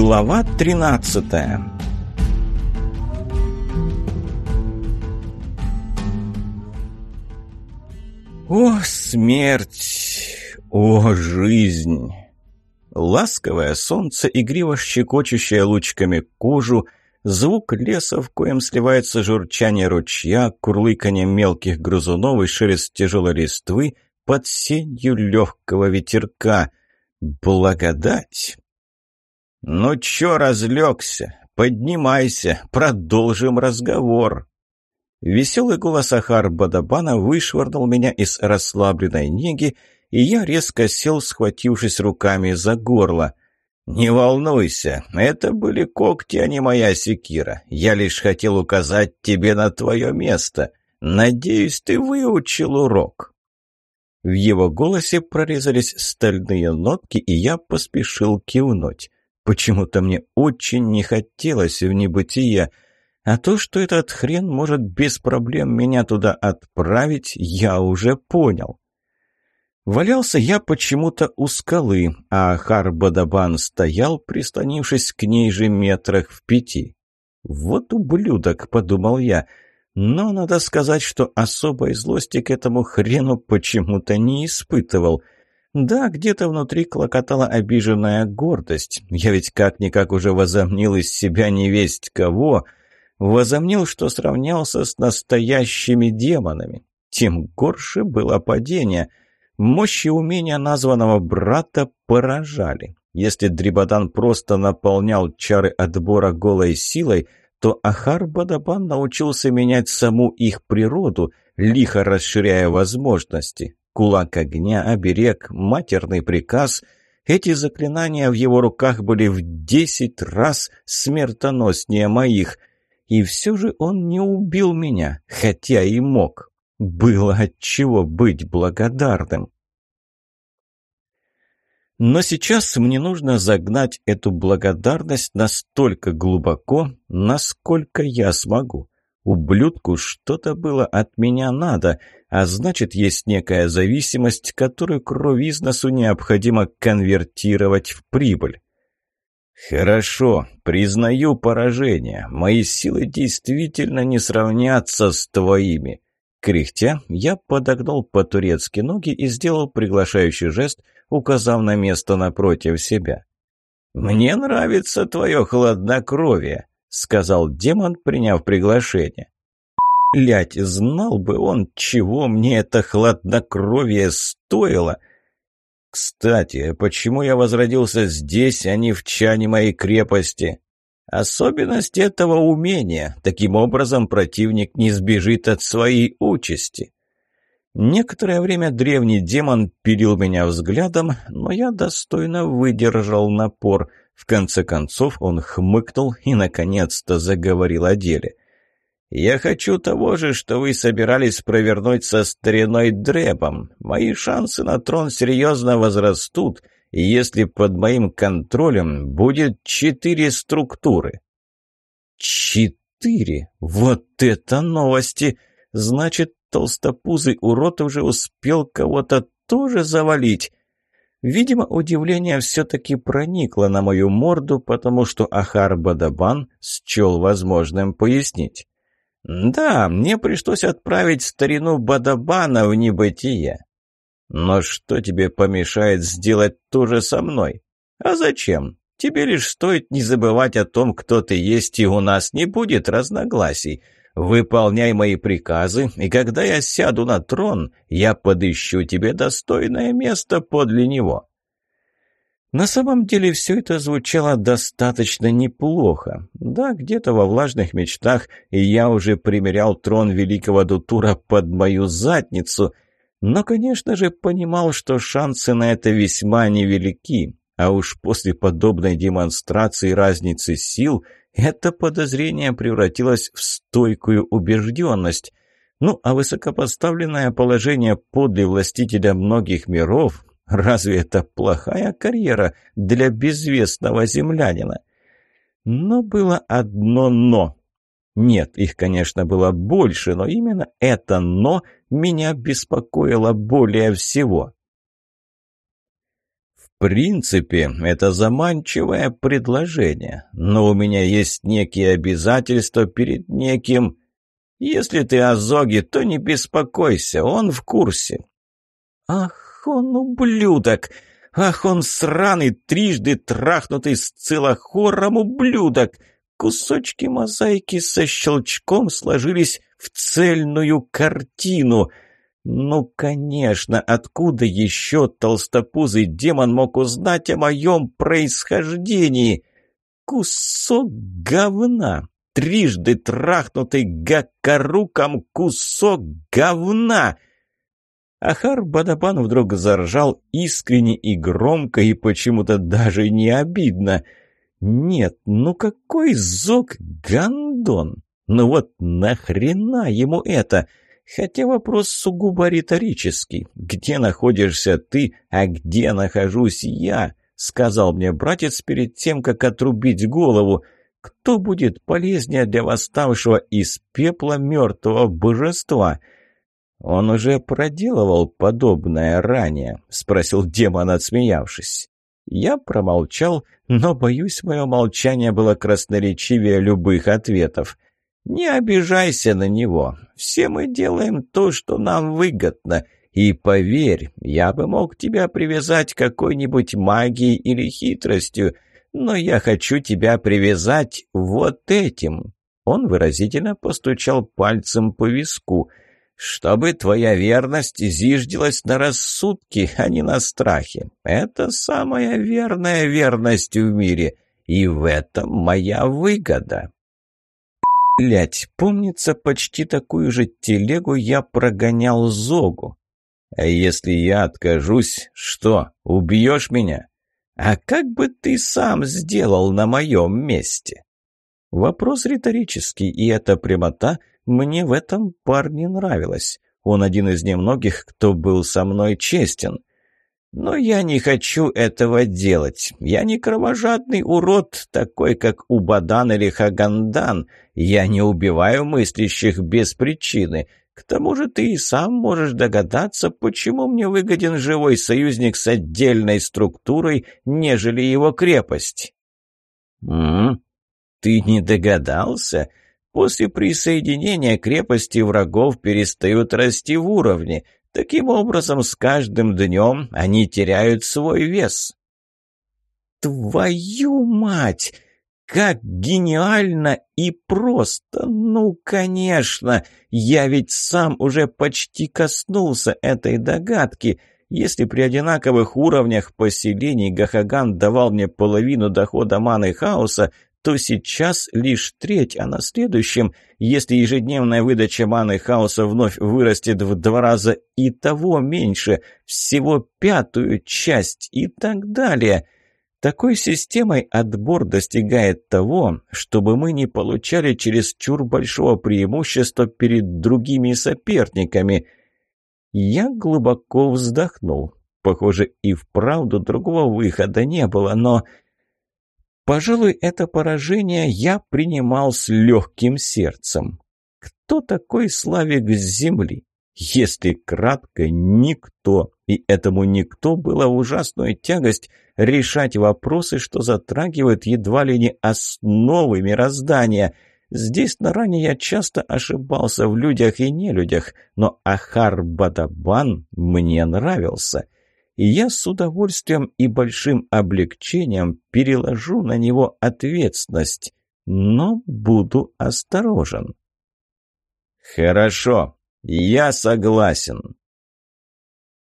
Глава 13 О, смерть! О, жизнь! Ласковое солнце, игриво щекочущее лучками кожу, звук леса, в коем сливается журчание ручья, курлыканье мелких грызунов и шелест тяжелой листвы под сенью легкого ветерка. Благодать! «Ну чё разлегся? Поднимайся, продолжим разговор!» Веселый голос Ахар Бадабана вышвырнул меня из расслабленной неги, и я резко сел, схватившись руками за горло. «Не волнуйся, это были когти, а не моя секира. Я лишь хотел указать тебе на твое место. Надеюсь, ты выучил урок». В его голосе прорезались стальные нотки, и я поспешил кивнуть. Почему-то мне очень не хотелось в небытие, а то, что этот хрен может без проблем меня туда отправить, я уже понял. Валялся я почему-то у скалы, а Харбадабан стоял, прислонившись к ней же метрах в пяти. «Вот ублюдок», — подумал я, но надо сказать, что особой злости к этому хрену почему-то не испытывал — да, где-то внутри клокотала обиженная гордость. Я ведь как-никак уже возомнил из себя невесть кого. Возомнил, что сравнялся с настоящими демонами. Тем горше было падение. Мощь и умения названного брата поражали. Если Дрибадан просто наполнял чары отбора голой силой, то Ахар Бадабан научился менять саму их природу, лихо расширяя возможности. Кулак огня, оберег, матерный приказ — эти заклинания в его руках были в десять раз смертоноснее моих. И все же он не убил меня, хотя и мог. Было от чего быть благодарным. Но сейчас мне нужно загнать эту благодарность настолько глубоко, насколько я смогу. Ублюдку что-то было от меня надо, а значит, есть некая зависимость, которую кровизносу необходимо конвертировать в прибыль. «Хорошо, признаю поражение. Мои силы действительно не сравнятся с твоими». Кряхтя, я подогнул по-турецки ноги и сделал приглашающий жест, указав на место напротив себя. «Мне нравится твое хладнокровие», — сказал демон, приняв приглашение. Блять, знал бы он, чего мне это хладнокровие стоило. Кстати, почему я возродился здесь, а не в чане моей крепости? Особенность этого умения. Таким образом, противник не сбежит от своей участи. Некоторое время древний демон пилил меня взглядом, но я достойно выдержал напор — в конце концов он хмыкнул и, наконец-то, заговорил о деле. «Я хочу того же, что вы собирались провернуть со стариной Дребом. Мои шансы на трон серьезно возрастут, если под моим контролем будет четыре структуры». «Четыре? Вот это новости! Значит, толстопузый урод уже успел кого-то тоже завалить. Видимо, удивление все-таки проникло на мою морду, потому что Ахар Бадабан счел возможным пояснить. «Да, мне пришлось отправить старину Бадабана в небытие. Но что тебе помешает сделать то же со мной? А зачем? Тебе лишь стоит не забывать о том, кто ты есть, и у нас не будет разногласий». Выполняй мои приказы, и когда я сяду на трон, я подыщу тебе достойное место подле него». На самом деле все это звучало достаточно неплохо. Да, где-то во влажных мечтах я уже примерял трон великого Дутура под мою задницу, но, конечно же, понимал, что шансы на это весьма невелики, а уж после подобной демонстрации разницы сил – это подозрение превратилось в стойкую убежденность. Ну, а высокопоставленное положение подле властителя многих миров – разве это плохая карьера для безвестного землянина? Но было одно «но». Нет, их, конечно, было больше, но именно это «но» меня беспокоило более всего. Принципе, это заманчивое предложение, но у меня есть некие обязательства перед неким... Если ты о Зоге, то не беспокойся, он в курсе». «Ах, он ублюдок! Ах, он сраный, трижды трахнутый с целохором ублюдок!» Кусочки мозаики со щелчком сложились в цельную картину — ну, конечно, откуда еще толстопузый демон мог узнать о моем происхождении? Кусок говна, трижды трахнутый гакаруком кусок говна. Ахар Бадабан вдруг заржал искренне и громко, и почему-то даже не обидно. Нет, ну какой зок гандон! Ну вот нахрена ему это? — Хотя вопрос сугубо риторический. «Где находишься ты, а где нахожусь я?» — сказал мне братец перед тем, как отрубить голову. «Кто будет полезнее для восставшего из пепла мертвого божества?» «Он уже проделывал подобное ранее», — спросил демон, отсмеявшись. Я промолчал, но, боюсь, мое молчание было красноречивее любых ответов. Не обижайся на него. Все мы делаем то, что нам выгодно. И поверь, я бы мог тебя привязать какой-нибудь магией или хитростью, но я хочу тебя привязать вот этим». Он выразительно постучал пальцем по виску. «Чтобы твоя верность зиждилась на рассудке, а не на страхе. Это самая верная верность в мире, и в этом моя выгода». Блять, помнится, почти такую же телегу я прогонял Зогу. А если я откажусь, что, убьешь меня? А как бы ты сам сделал на моем месте? Вопрос риторический, и эта прямота мне в этом парне нравилась. Он один из немногих, кто был со мной честен. Но я не хочу этого делать. Я не кровожадный урод, такой как Убадан или Хагандан. Я не убиваю мыслящих без причины. К тому же ты и сам можешь догадаться, почему мне выгоден живой союзник с отдельной структурой, нежели его крепость. М, Ты не догадался? После присоединения крепости врагов перестают расти в уровне — Таким образом, с каждым днем они теряют свой вес. Твою мать! Как гениально и просто! Ну, конечно! Я ведь сам уже почти коснулся этой догадки. Если при одинаковых уровнях поселений Гахаган давал мне половину дохода маны хаоса, то сейчас лишь треть, а на следующем, если ежедневная выдача маны хаоса вновь вырастет в два раза и того меньше, всего пятую часть и так далее. Такой системой отбор достигает того, чтобы мы не получали чересчур большого преимущества перед другими соперниками. Я глубоко вздохнул. Похоже, и вправду другого выхода не было, но... Пожалуй, это поражение я принимал с легким сердцем. Кто такой Славик с земли? Если кратко, никто. И этому никто было ужасную тягость решать вопросы, что затрагивают едва ли не основы мироздания. Здесь на ране я часто ошибался в людях и нелюдях, но Ахар Бадабан мне нравился — и я с удовольствием и большим облегчением переложу на него ответственность, но буду осторожен. «Хорошо, я согласен»,